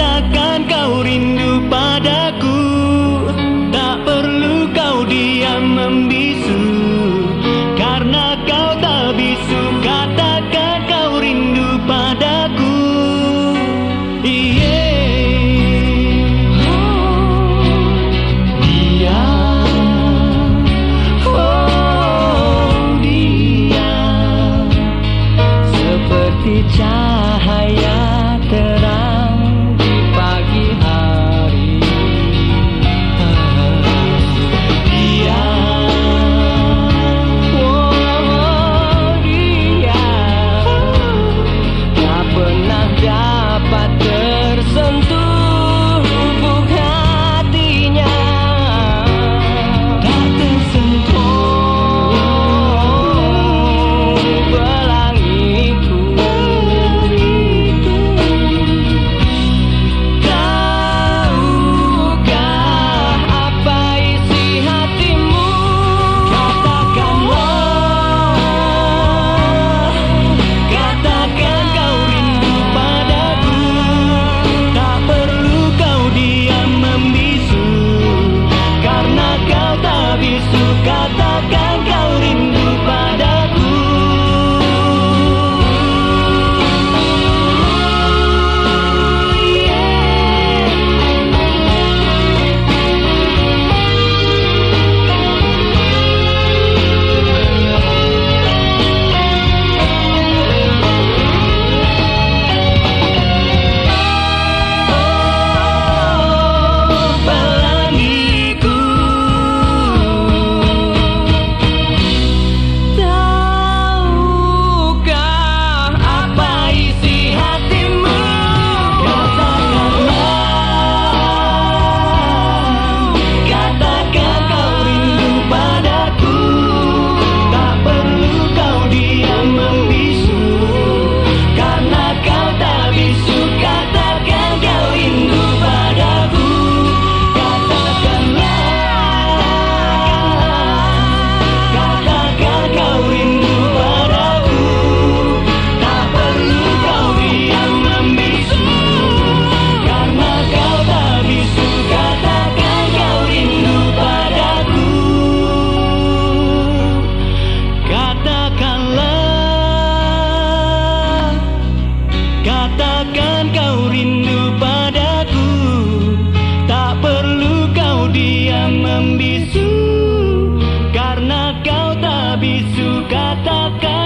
nyatakan kau rindu padaku. Tak perlu kau diam membisu bisu Katakan